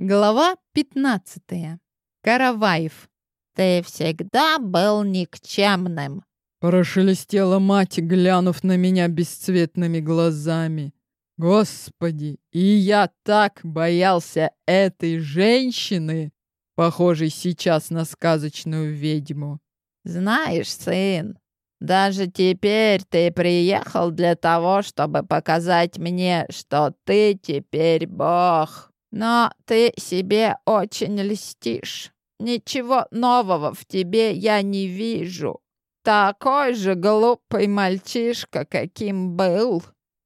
Глава 15. Караваев. Ты всегда был никчемным. Прошелестела мать, глянув на меня бесцветными глазами. Господи, и я так боялся этой женщины, похожей сейчас на сказочную ведьму. Знаешь, сын, даже теперь ты приехал для того, чтобы показать мне, что ты теперь бог. Но ты себе очень льстишь. Ничего нового в тебе я не вижу. Такой же глупый мальчишка, каким был.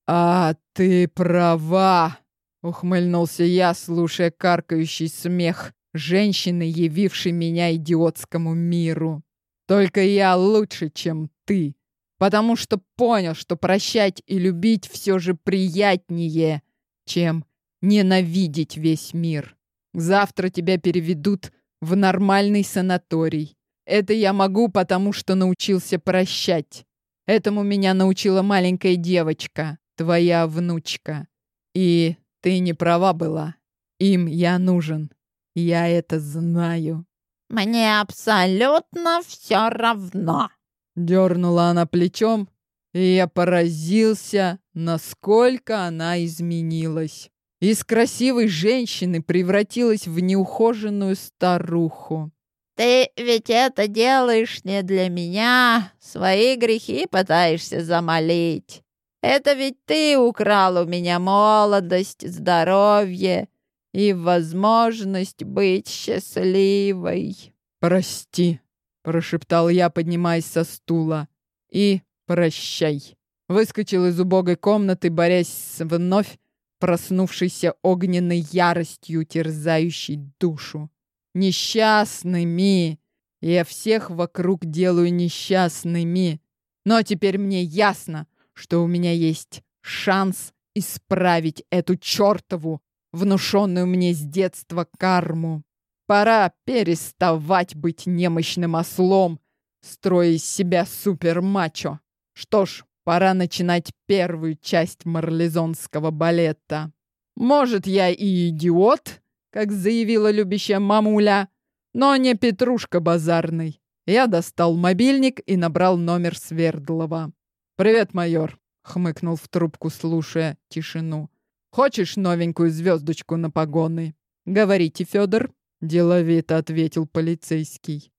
А ты права, ухмыльнулся я, слушая каркающий смех женщины, явившей меня идиотскому миру. Только я лучше, чем ты, потому что понял, что прощать и любить все же приятнее, чем ненавидеть весь мир. Завтра тебя переведут в нормальный санаторий. Это я могу, потому что научился прощать. Этому меня научила маленькая девочка, твоя внучка. И ты не права была. Им я нужен. Я это знаю. Мне абсолютно все равно. Дернула она плечом, и я поразился, насколько она изменилась из красивой женщины превратилась в неухоженную старуху. «Ты ведь это делаешь не для меня, свои грехи пытаешься замолить. Это ведь ты украл у меня молодость, здоровье и возможность быть счастливой». «Прости», — прошептал я, поднимаясь со стула. «И прощай». Выскочил из убогой комнаты, борясь с вновь проснувшейся огненной яростью, терзающей душу. Несчастными! Я всех вокруг делаю несчастными. Но теперь мне ясно, что у меня есть шанс исправить эту чертову, внушенную мне с детства карму. Пора переставать быть немощным ослом, строя из себя супермачо. Что ж, Пора начинать первую часть марлезонского балета. Может, я и идиот, как заявила любящая мамуля, но не петрушка базарный. Я достал мобильник и набрал номер Свердлова. «Привет, майор», — хмыкнул в трубку, слушая тишину. «Хочешь новенькую звездочку на погоны?» «Говорите, Федор», — деловито ответил полицейский.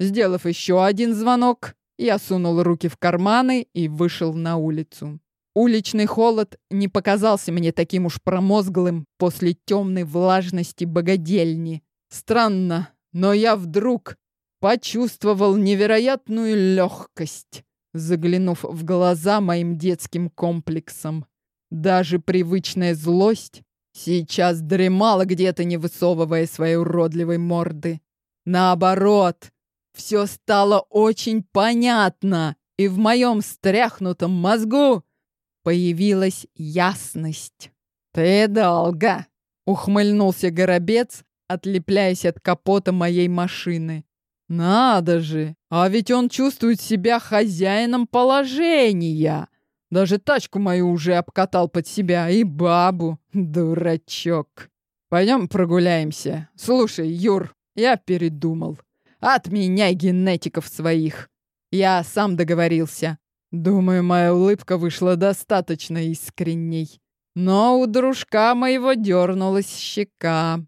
Сделав еще один звонок, я сунул руки в карманы и вышел на улицу. Уличный холод не показался мне таким уж промозглым после темной влажности богадельни. Странно, но я вдруг почувствовал невероятную легкость, заглянув в глаза моим детским комплексом. Даже привычная злость сейчас дремала где-то, не высовывая своей уродливой морды. Наоборот, все стало очень понятно, и в моем стряхнутом мозгу появилась ясность. «Ты долго!» — ухмыльнулся Горобец, отлепляясь от капота моей машины. «Надо же! А ведь он чувствует себя хозяином положения!» Даже тачку мою уже обкатал под себя и бабу, дурачок. Пойдем прогуляемся. Слушай, Юр, я передумал. Отменяй генетиков своих. Я сам договорился. Думаю, моя улыбка вышла достаточно искренней. Но у дружка моего дернулась щека.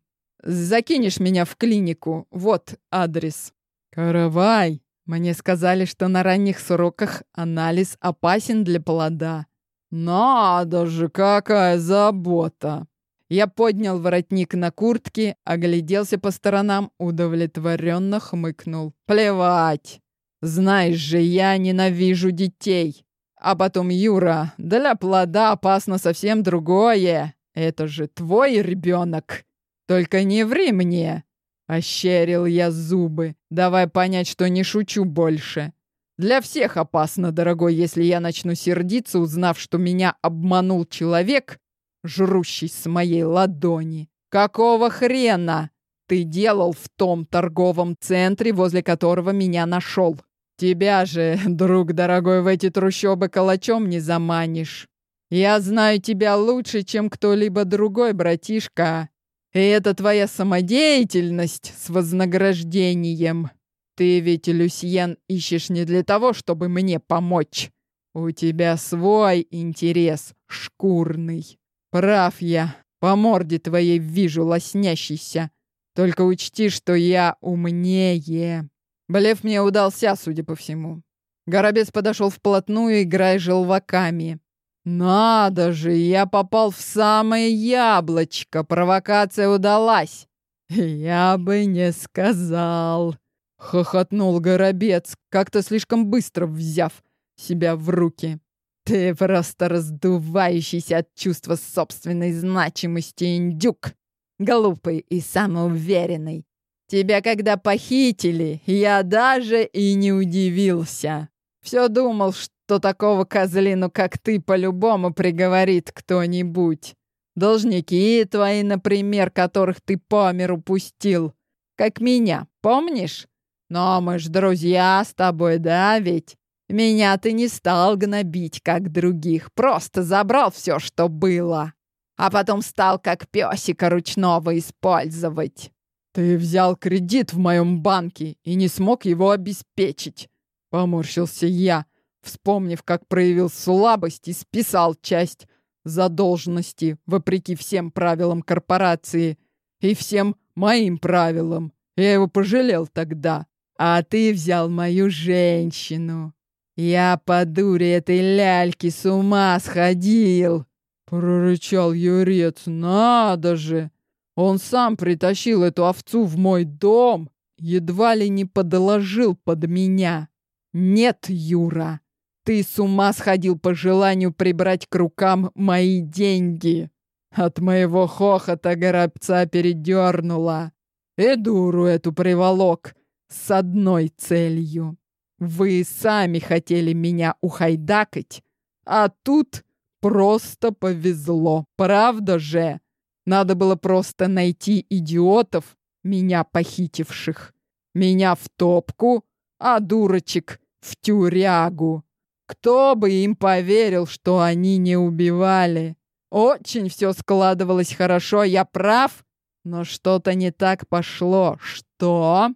Закинешь меня в клинику. Вот адрес. Каравай. Мне сказали, что на ранних сроках анализ опасен для плода. Надо же, какая забота! Я поднял воротник на куртке, огляделся по сторонам, удовлетворенно хмыкнул. Плевать! Знаешь же, я ненавижу детей. А потом, Юра, для плода опасно совсем другое. Это же твой ребенок. Только не ври мне. Ощерил я зубы. Давай понять, что не шучу больше. Для всех опасно, дорогой, если я начну сердиться, узнав, что меня обманул человек, жрущий с моей ладони. Какого хрена ты делал в том торговом центре, возле которого меня нашел? Тебя же, друг дорогой, в эти трущобы калачом не заманишь. Я знаю тебя лучше, чем кто-либо другой, братишка. И это твоя самодеятельность с вознаграждением. Ты ведь, Люсьен, ищешь не для того, чтобы мне помочь. У тебя свой интерес шкурный. Прав я, по морде твоей вижу лоснящийся. Только учти, что я умнее. Блеф мне удался, судя по всему. Горобец подошел вплотную, играя желваками. «Надо же, я попал в самое яблочко. Провокация удалась». «Я бы не сказал», — хохотнул Горобец, как-то слишком быстро взяв себя в руки. «Ты просто раздувающийся от чувства собственной значимости индюк, глупый и самоуверенный. Тебя когда похитили, я даже и не удивился. Все думал, что такого козлину, как ты, по-любому приговорит кто-нибудь. Должники твои, например, которых ты по миру пустил. Как меня, помнишь? Но мы ж друзья с тобой, да ведь? Меня ты не стал гнобить, как других. Просто забрал все, что было. А потом стал, как песика ручного, использовать. Ты взял кредит в моем банке и не смог его обеспечить. Поморщился я, вспомнив, как проявил слабость и списал часть задолженности, вопреки всем правилам корпорации и всем моим правилам. Я его пожалел тогда. А ты взял мою женщину. Я по дуре этой ляльки с ума сходил. Прорычал Юрец. Надо же! Он сам притащил эту овцу в мой дом, едва ли не подложил под меня. «Нет, Юра, ты с ума сходил по желанию прибрать к рукам мои деньги!» От моего хохота горобца передернула. И дуру эту приволок с одной целью. Вы сами хотели меня ухайдакать, а тут просто повезло, правда же? Надо было просто найти идиотов, меня похитивших. Меня в топку, а дурочек в тюрягу. Кто бы им поверил, что они не убивали? Очень все складывалось хорошо, я прав? Но что-то не так пошло. Что?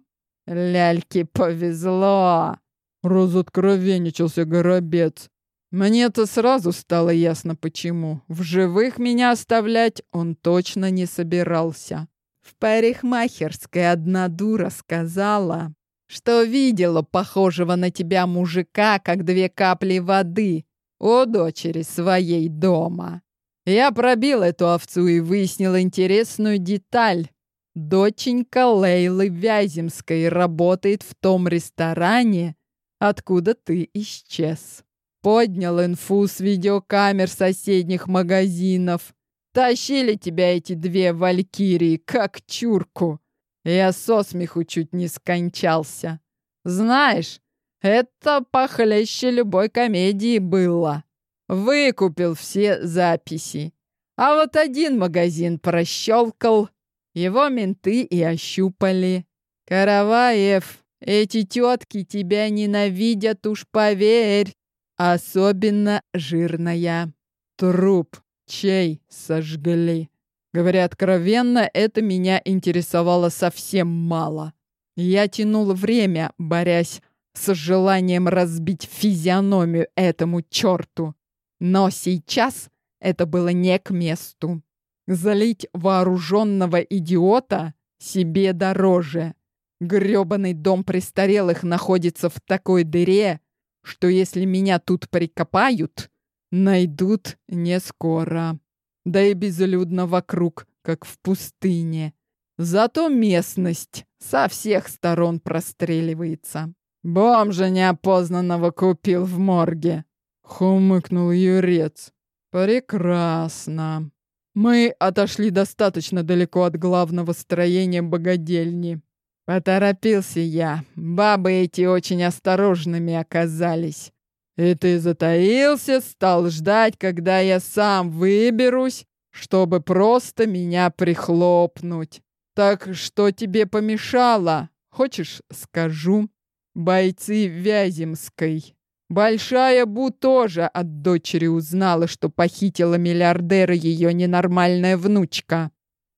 Ляльке повезло. Разоткровенничался горобец. Мне-то сразу стало ясно, почему. В живых меня оставлять он точно не собирался. В парикмахерской одна дура сказала, что видела похожего на тебя мужика, как две капли воды у дочери своей дома. Я пробил эту овцу и выяснил интересную деталь. Доченька Лейлы Вяземской работает в том ресторане, откуда ты исчез. Поднял инфу с видеокамер соседних магазинов. Тащили тебя эти две валькирии, как чурку. Я со смеху чуть не скончался. Знаешь, это похлеще любой комедии было. Выкупил все записи. А вот один магазин прощелкал. Его менты и ощупали. Караваев, эти тетки тебя ненавидят, уж поверь. Особенно жирная. Труп чей сожгли. Говоря откровенно, это меня интересовало совсем мало. Я тянула время, борясь с желанием разбить физиономию этому черту. Но сейчас это было не к месту. Залить вооруженного идиота себе дороже. Грёбаный дом престарелых находится в такой дыре, что если меня тут прикопают, найдут не скоро да и безлюдно вокруг, как в пустыне. Зато местность со всех сторон простреливается. Бомжа неопознанного купил в морге. Хумыкнул Юрец. Прекрасно. Мы отошли достаточно далеко от главного строения богадельни. Поторопился я. Бабы эти очень осторожными оказались. И ты затаился, стал ждать, когда я сам выберусь, чтобы просто меня прихлопнуть. Так что тебе помешало? Хочешь, скажу? Бойцы Вяземской. Большая Бу тоже от дочери узнала, что похитила миллиардера ее ненормальная внучка.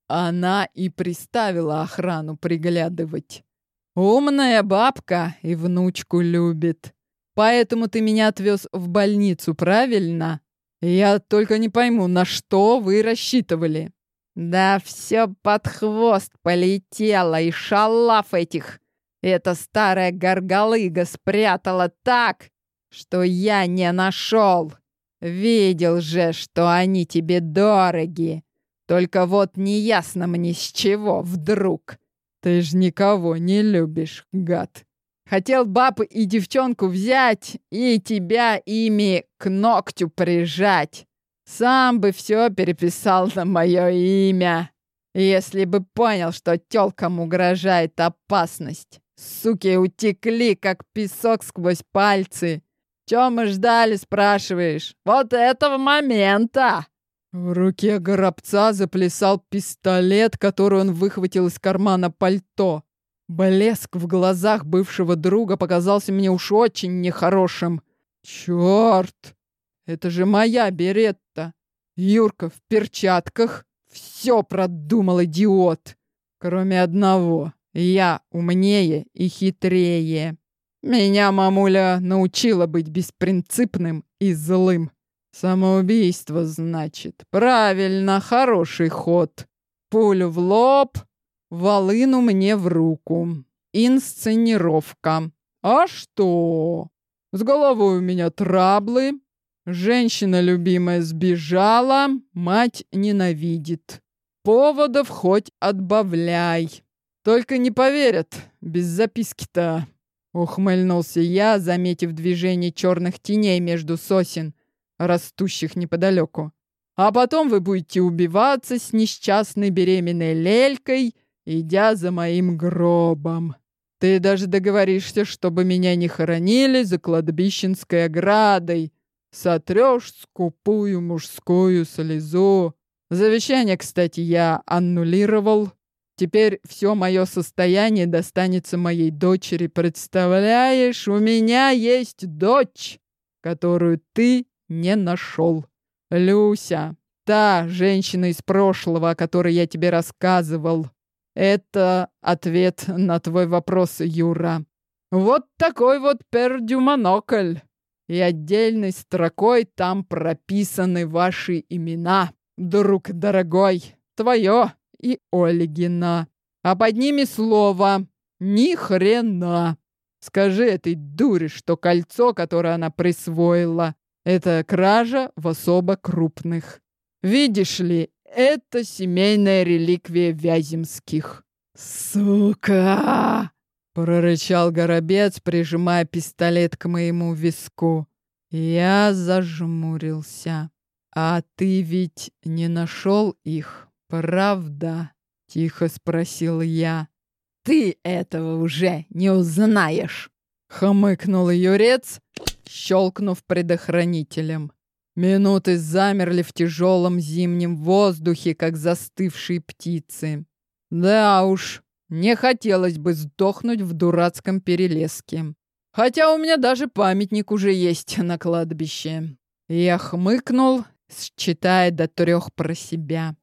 Она и приставила охрану приглядывать. Умная бабка и внучку любит. Поэтому ты меня отвез в больницу, правильно? Я только не пойму, на что вы рассчитывали. Да все под хвост полетело, и шалав этих. Эта старая горгалыга спрятала так, что я не нашел. Видел же, что они тебе дороги. Только вот неясно мне с чего вдруг. Ты ж никого не любишь, гад. Хотел бабы и девчонку взять и тебя ими к ногтю прижать. Сам бы все переписал на мое имя, если бы понял, что тёлкам угрожает опасность. Суки утекли, как песок сквозь пальцы. Чё мы ждали, спрашиваешь? Вот этого момента!» В руке горобца заплясал пистолет, который он выхватил из кармана пальто. Блеск в глазах бывшего друга показался мне уж очень нехорошим. «Чёрт! Это же моя беретта! Юрка в перчатках все продумал, идиот! Кроме одного, я умнее и хитрее. Меня мамуля научила быть беспринципным и злым. Самоубийство, значит. Правильно, хороший ход. Пулю в лоб, волыну мне в руку. Инсценировка. А что? С головой у меня траблы. Женщина любимая сбежала, мать ненавидит. Поводов хоть отбавляй. Только не поверят, без записки-то. Ухмыльнулся я, заметив движение черных теней между сосен, растущих неподалеку. А потом вы будете убиваться с несчастной беременной лелькой, идя за моим гробом. Ты даже договоришься, чтобы меня не хоронили за кладбищенской оградой. Сотрешь скупую мужскую слезу. Завещание, кстати, я аннулировал. Теперь все мое состояние достанется моей дочери. Представляешь, у меня есть дочь, которую ты не нашел. Люся, та женщина из прошлого, о которой я тебе рассказывал. Это ответ на твой вопрос, Юра. Вот такой вот пердюмонокль. И отдельной строкой там прописаны ваши имена, друг дорогой. Твое и Ольгина. А под ними слово «ни хрена». Скажи этой дуре, что кольцо, которое она присвоила, это кража в особо крупных. Видишь ли, это семейная реликвия Вяземских. Сука! прорычал Горобец, прижимая пистолет к моему виску. Я зажмурился. А ты ведь не нашел их? «Правда?» — тихо спросил я. «Ты этого уже не узнаешь!» — хмыкнул юрец, щелкнув предохранителем. Минуты замерли в тяжелом зимнем воздухе, как застывшие птицы. Да уж, не хотелось бы сдохнуть в дурацком перелеске. Хотя у меня даже памятник уже есть на кладбище. Я хмыкнул, считая до трех про себя.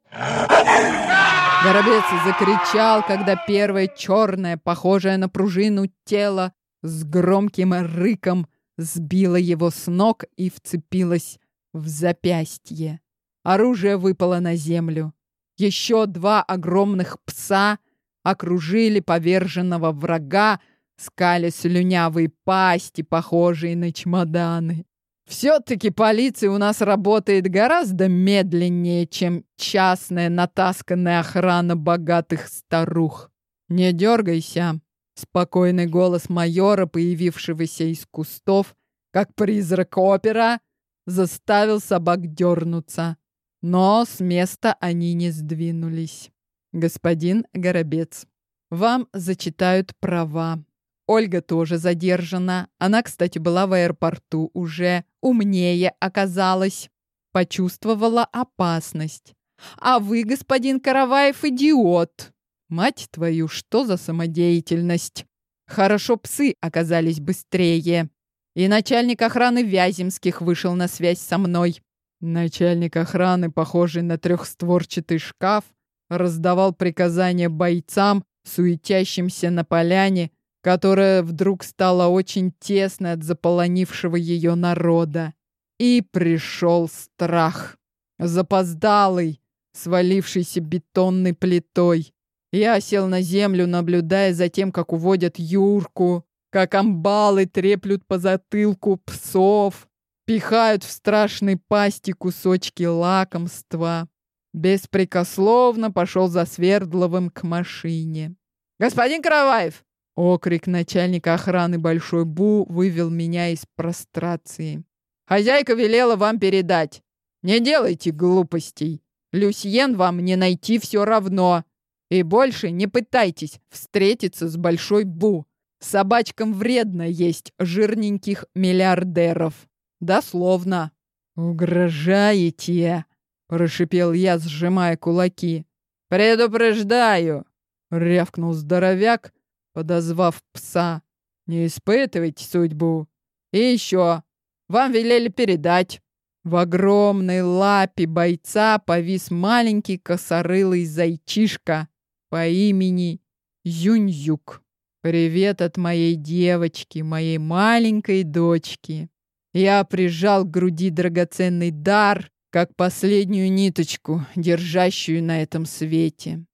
Горобец закричал, когда первое черное, похожее на пружину тело, с громким рыком сбило его с ног и вцепилось в запястье. Оружие выпало на землю. Еще два огромных пса окружили поверженного врага, скали слюнявые пасти, похожие на чемоданы. Все-таки полиция у нас работает гораздо медленнее, чем частная натасканная охрана богатых старух. Не дергайся. Спокойный голос майора, появившегося из кустов, как призрак опера, заставил собак дернуться. Но с места они не сдвинулись. Господин Горобец, вам зачитают права. Ольга тоже задержана. Она, кстати, была в аэропорту уже. Умнее оказалась. Почувствовала опасность. А вы, господин Караваев, идиот. Мать твою, что за самодеятельность? Хорошо псы оказались быстрее. И начальник охраны Вяземских вышел на связь со мной. Начальник охраны, похожий на трехстворчатый шкаф, раздавал приказания бойцам, суетящимся на поляне, которая вдруг стала очень тесной от заполонившего ее народа. И пришел страх. Запоздалый, свалившийся бетонной плитой. Я сел на землю, наблюдая за тем, как уводят Юрку, как амбалы треплют по затылку псов, пихают в страшной пасти кусочки лакомства. Беспрекословно пошел за Свердловым к машине. «Господин Караваев!» Окрик начальника охраны Большой Бу вывел меня из прострации. «Хозяйка велела вам передать. Не делайте глупостей. Люсьен вам не найти все равно. И больше не пытайтесь встретиться с Большой Бу. Собачкам вредно есть жирненьких миллиардеров. Дословно. «Угрожаете?» — прошипел я, сжимая кулаки. «Предупреждаю!» — рявкнул здоровяк, подозвав пса. «Не испытывайте судьбу. И еще. Вам велели передать». В огромной лапе бойца повис маленький косорылый зайчишка по имени Юньюк. Привет от моей девочки, моей маленькой дочки. Я прижал к груди драгоценный дар, как последнюю ниточку, держащую на этом свете.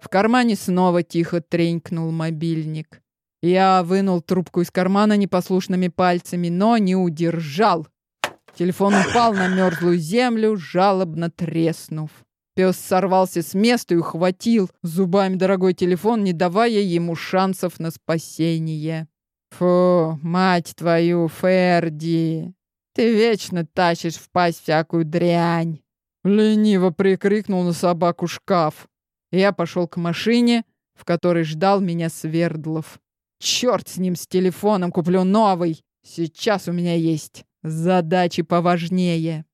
В кармане снова тихо тренькнул мобильник. Я вынул трубку из кармана непослушными пальцами, но не удержал. Телефон упал на мерзлую землю, жалобно треснув. Пес сорвался с места и ухватил зубами дорогой телефон, не давая ему шансов на спасение. «Фу, мать твою, Ферди! Ты вечно тащишь в пасть всякую дрянь!» Лениво прикрикнул на собаку шкаф. Я пошел к машине, в которой ждал меня Свердлов. Черт с ним, с телефоном, куплю новый. Сейчас у меня есть задачи поважнее.